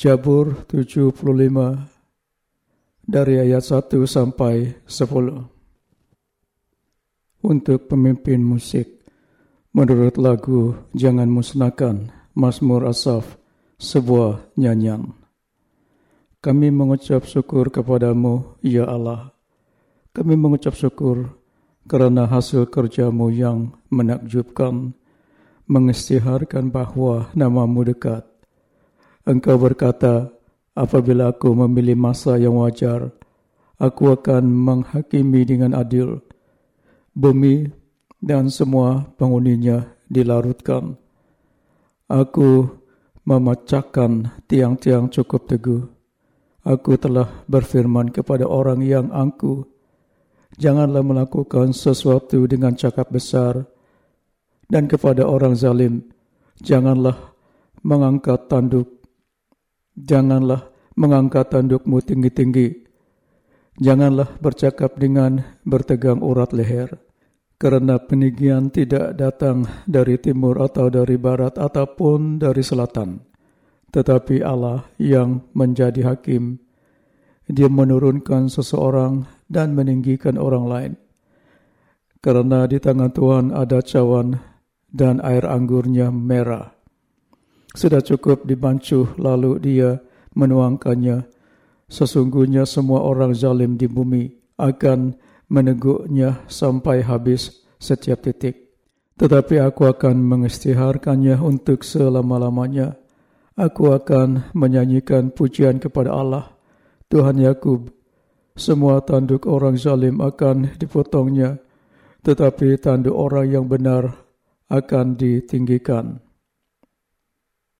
Jabur 75 dari ayat 1 sampai 10. Untuk pemimpin musik, menurut lagu Jangan Musnahkan, Mazmur Asaf, sebuah nyanyian. Kami mengucap syukur kepadamu, Ya Allah. Kami mengucap syukur kerana hasil kerjamu yang menakjubkan, mengistiharkan bahawa namamu dekat Engkau berkata, apabila aku memilih masa yang wajar, aku akan menghakimi dengan adil. Bumi dan semua penghuninya dilarutkan. Aku memecahkan tiang-tiang cukup teguh. Aku telah berfirman kepada orang yang angku, janganlah melakukan sesuatu dengan cakap besar, dan kepada orang zalim, janganlah mengangkat tanduk Janganlah mengangkat tandukmu tinggi-tinggi. Janganlah bercakap dengan bertegang urat leher. Kerana peninggian tidak datang dari timur atau dari barat ataupun dari selatan. Tetapi Allah yang menjadi hakim. Dia menurunkan seseorang dan meninggikan orang lain. Kerana di tangan Tuhan ada cawan dan air anggurnya merah. Sudah cukup dibancuh lalu dia menuangkannya. Sesungguhnya semua orang zalim di bumi akan meneguknya sampai habis setiap titik. Tetapi aku akan mengistiharkannya untuk selama-lamanya. Aku akan menyanyikan pujian kepada Allah, Tuhan Yakub. Semua tanduk orang zalim akan dipotongnya, tetapi tanduk orang yang benar akan ditinggikan.